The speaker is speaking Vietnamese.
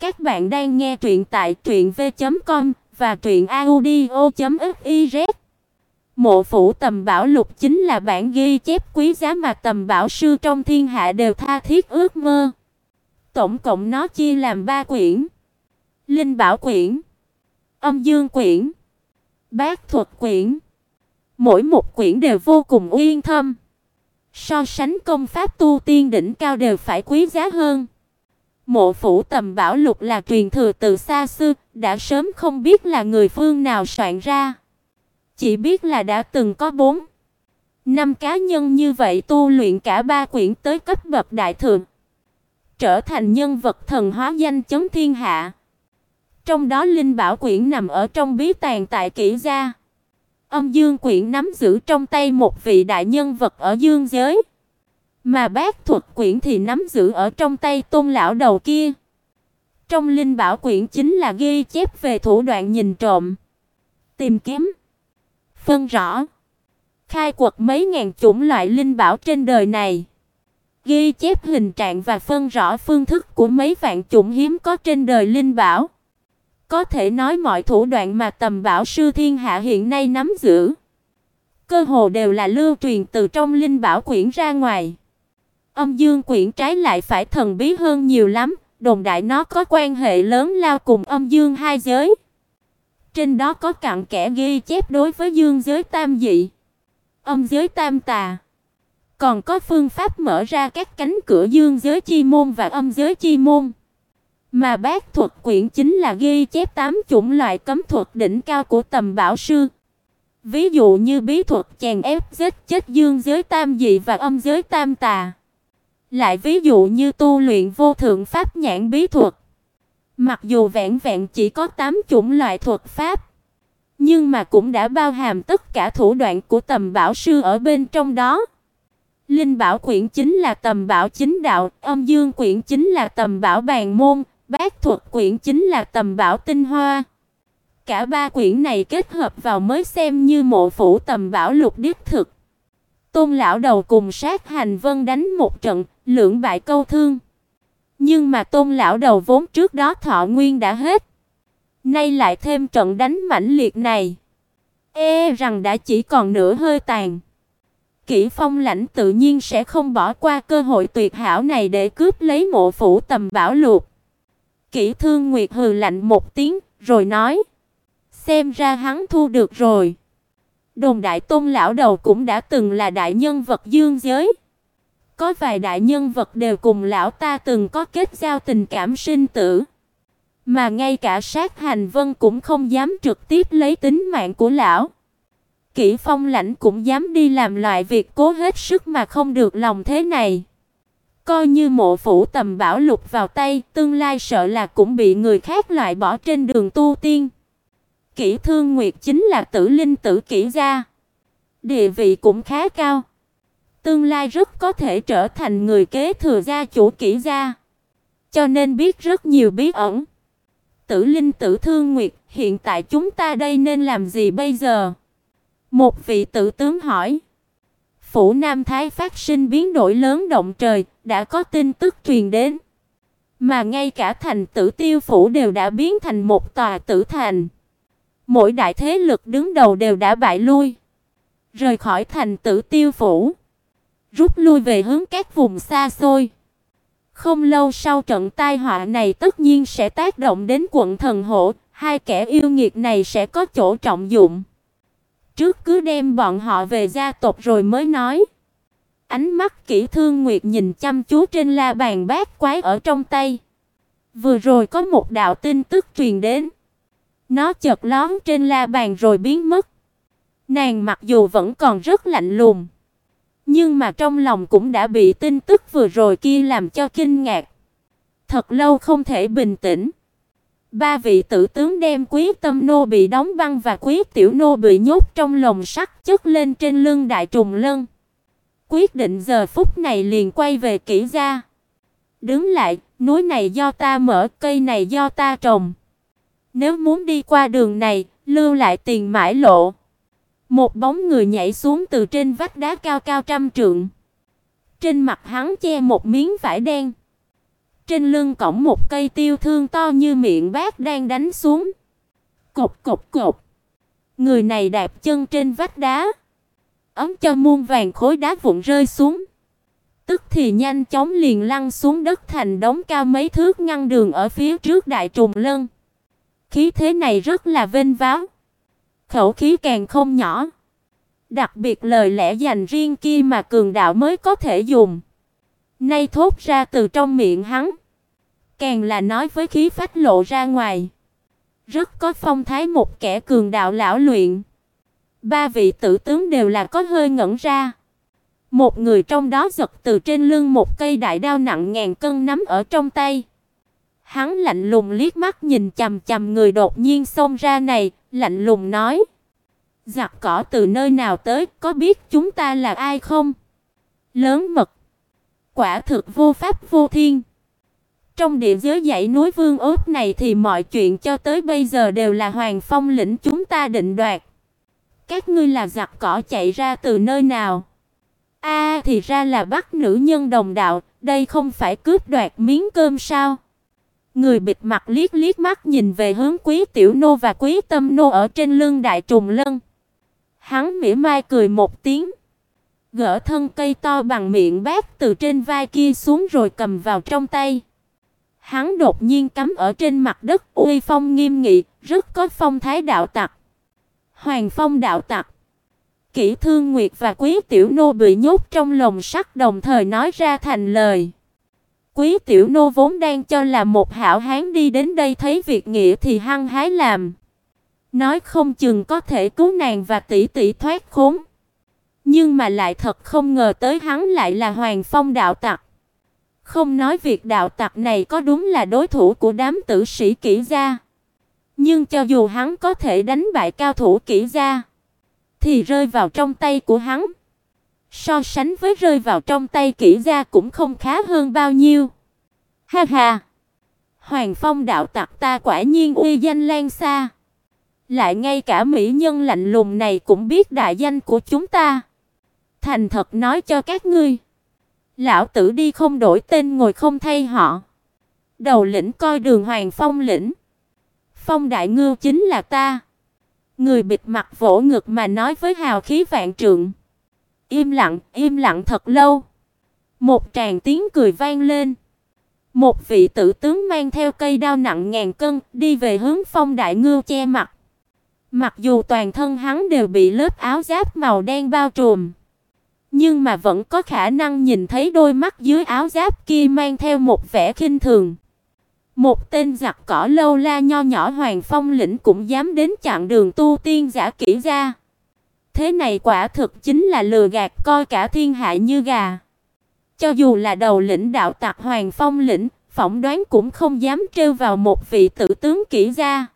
Các bạn đang nghe truyện tại truyệnv.com và truyệnaudio.fiz. Mộ phủ Tầm Bảo Lục chính là bản ghi chép quý giá mà Tầm Bảo sư trong thiên hạ đều tha thiết ước mơ. Tổng cộng nó chia làm 3 quyển: Linh Bảo quyển, Âm Dương quyển, Bát Thuật quyển. Mỗi một quyển đều vô cùng uyên thâm. So sánh công pháp tu tiên đỉnh cao đều phải quý giá hơn. Mộ phủ tầm bảo lục là truyền thừa từ xa xưa, đã sớm không biết là người phương nào soạn ra. Chỉ biết là đã từng có bốn năm cá nhân như vậy tu luyện cả ba quyển tới cấp bậc đại thượng, trở thành nhân vật thần hóa danh chấn thiên hạ. Trong đó linh bảo quyển nằm ở trong bí tàng tại kỹ gia. Âm Dương quyển nắm giữ trong tay một vị đại nhân vật ở dương giới. Mà bát thuật quyển thì nắm giữ ở trong tay tôn lão đầu kia. Trong linh bảo quyển chính là ghi chép về thủ đoạn nhìn trộm, tìm kiếm, phân rõ, khai quật mấy ngàn chủng loại linh bảo trên đời này. Ghi chép hình trạng và phân rõ phương thức của mấy vạn chủng hiếm có trên đời linh bảo. Có thể nói mọi thủ đoạn mà tầm bảo sư thiên hạ hiện nay nắm giữ, cơ hồ đều là lưu truyền từ trong linh bảo quyển ra ngoài. Âm Dương quyển trái lại phải thần bí hơn nhiều lắm, đồn đại nó có quan hệ lớn lao cùng âm dương hai giới. Trên đó có cặn kẽ ghi chép đối với dương giới tam dị, âm giới tam tà. Còn có phương pháp mở ra các cánh cửa dương giới chi môn và âm giới chi môn. Mà bát thuật quyển chính là ghi chép tám chủng loại cấm thuật đỉnh cao của tầm bảo sư. Ví dụ như bí thuật chèn ép giết chết dương giới tam dị và âm giới tam tà. Lại ví dụ như tu luyện vô thượng pháp nhãn bí thuật. Mặc dù vẹn vẹn chỉ có 8 chủng loại thuật pháp, nhưng mà cũng đã bao hàm tất cả thủ đoạn của tầm bảo sư ở bên trong đó. Linh bảo quyển chính là tầm bảo chính đạo, âm dương quyển chính là tầm bảo bàn môn, bát thuật quyển chính là tầm bảo tinh hoa. Cả ba quyển này kết hợp vào mới xem như mộ phủ tầm bảo lục đích thực. Tôn lão đầu cùng sát hành vân đánh một trận, lưỡng bại câu thương. Nhưng mà Tôn lão đầu vốn trước đó thọ nguyên đã hết, nay lại thêm trận đánh mãnh liệt này, e rằng đã chỉ còn nửa hơi tàn. Kỷ Phong lãnh tự nhiên sẽ không bỏ qua cơ hội tuyệt hảo này để cướp lấy mộ phủ tầm bảo lục. Kỷ Thương Nguyệt hừ lạnh một tiếng, rồi nói: "Xem ra hắn thu được rồi." Đồng đại Tôn lão đầu cũng đã từng là đại nhân vật dương giới. Có vài đại nhân vật đều cùng lão ta từng có kết giao tình cảm sinh tử. Mà ngay cả sát hành vân cũng không dám trực tiếp lấy tính mạng của lão. Kỷ Phong lãnh cũng dám đi làm loại việc cố hết sức mà không được lòng thế này. Coi như mộ phủ tầm bảo lục vào tay, tương lai sợ là cũng bị người khác loại bỏ trên đường tu tiên. Kỷ Thương Nguyệt chính là tử linh tử kỷ gia. Địa vị cũng khá cao. Tương lai rất có thể trở thành người kế thừa gia chủ kỷ gia. Cho nên biết rất nhiều bí ẩn. Tử Linh Tử Thương Nguyệt, hiện tại chúng ta đây nên làm gì bây giờ? Một vị tử tướng hỏi. Phủ Nam Thái phát sinh biến đổi lớn động trời, đã có tin tức truyền đến. Mà ngay cả thành Tử Tiêu phủ đều đã biến thành một tòa tử thành. Mỗi đại thế lực đứng đầu đều đã bại lui, rời khỏi thành Tử Tiêu phủ rút lui về hướng các vùng xa xôi. Không lâu sau trận tai họa này tất nhiên sẽ tác động đến quận thần hộ, hai kẻ yêu nghiệt này sẽ có chỗ trọng dụng. Trước cứ đem bọn họ về gia tộc rồi mới nói. Ánh mắt Kỷ Thương Nguyệt nhìn chăm chú trên la bàn bát quái ở trong tay. Vừa rồi có một đạo tin tức truyền đến. Nó chợt lóe trên la bàn rồi biến mất. Nàng mặc dù vẫn còn rất lạnh lùng, nhưng mà trong lòng cũng đã bị tin tức vừa rồi kia làm cho kinh ngạc. Thật lâu không thể bình tĩnh. Ba vị tử tướng đem Quý Tâm nô bị đóng băng và Quý Tiểu nô bị nhốt trong lồng sắt chất lên trên lưng đại trùng lân. Quyết định giờ phút này liền quay về kỹ gia. Đứng lại, núi này do ta mở, cây này do ta trồng. Nếu muốn đi qua đường này, lưu lại tiền mãi lộ. Một bóng người nhảy xuống từ trên vách đá cao cao trăm trượng. Trên mặt hắn che một miếng vải đen. trên lưng cõng một cây tiêu thương to như miệng bát đang đánh xuống. Cộc cộc cộc. Người này đạp chân trên vách đá, ấm cho muôn vàng khối đá vụn rơi xuống. Tức thì nhanh chóng liền lăn xuống đất thành đống cao mấy thước ngăn đường ở phía trước đại trùng lân. Khí thế này rất là vênh váo, khẩu khí càng không nhỏ. Đặc biệt lời lẽ dành riêng kia mà cường đạo mới có thể dùng. Nay thốt ra từ trong miệng hắn, càng là nói với khí phách lộ ra ngoài. Rất có phong thái một kẻ cường đạo lão luyện. Ba vị tử tướng đều là có hơi ngẩn ra. Một người trong đó giật từ trên lưng một cây đại đao nặng ngàn cân nắm ở trong tay. Hắn lạnh lùng liếc mắt nhìn chằm chằm người đột nhiên xông ra này, lạnh lùng nói: "Giặc cỏ từ nơi nào tới, có biết chúng ta là ai không?" Lớn mật, quả thực vô pháp vô thiên. Trong địa giới dãy núi Vương Ốt này thì mọi chuyện cho tới bây giờ đều là Hoàng Phong lĩnh chúng ta định đoạt. Các ngươi là giặc cỏ chạy ra từ nơi nào? A thì ra là bắt nữ nhân đồng đạo, đây không phải cướp đoạt miếng cơm sao? Người bịt mặt liếc liếc mắt nhìn về hướng Quý Tiểu Nô và Quý Tâm Nô ở trên lưng đại trùng lân. Hắn mỉa mai cười một tiếng, gỡ thân cây to bằng miệng bát từ trên vai kia xuống rồi cầm vào trong tay. Hắn đột nhiên cắm ở trên mặt đất, uy phong nghiêm nghị, rất có phong thái đạo tặc. Hoàng Phong đạo tặc. Kỷ Thương Nguyệt và Quý Tiểu Nô bị nhốt trong lồng sắt đồng thời nói ra thành lời. Quý Tiểu Nô vốn đang cho là một hảo hán đi đến đây thấy việc nghĩa thì hăng hái làm. Nói không chừng có thể cứu nàng và tỷ tỷ thoát khốn. Nhưng mà lại thật không ngờ tới hắn lại là Hoàng Phong đạo tặc. Không nói việc đạo tặc này có đúng là đối thủ của đám tử sĩ kỹ gia. Nhưng cho dù hắn có thể đánh bại cao thủ kỹ gia, thì rơi vào trong tay của hắn. So sánh với rơi vào trong tay kỹ gia cũng không khá hơn bao nhiêu. Ha ha! Hoàng Phong đạo tặc ta quả nhiên uy danh lan xa. Lại ngay cả mỹ nhân lạnh lùng này cũng biết đại danh của chúng ta. Thành thật nói cho các ngươi. Lão tử đi không đổi tên ngồi không thay họ. Đầu lĩnh coi đường Hoàng Phong lĩnh. Phong đại ngưu chính là ta. Người bịt mặt vỗ ngực mà nói với hào khí vạn trượng. Im lặng, im lặng thật lâu. Một tràng tiếng cười vang lên. Một vị tử tướng mang theo cây đao nặng ngàn cân, đi về hướng Phong Đại Ngưu che mặt. Mặc dù toàn thân hắn đều bị lớp áo giáp màu đen bao trùm, nhưng mà vẫn có khả năng nhìn thấy đôi mắt dưới áo giáp kia mang theo một vẻ khinh thường. Một tên giặc cỏ lâu la nho nhỏ Hoàng Phong lĩnh cũng dám đến chặn đường tu tiên giả kỹ ra. Thế này quả thực chính là lừa gạt coi cả thiên hạ như gà. Cho dù là đầu lĩnh đạo tặc Hoàng Phong lĩnh, phỏng đoán cũng không dám trêu vào một vị tử tướng kỹ gia.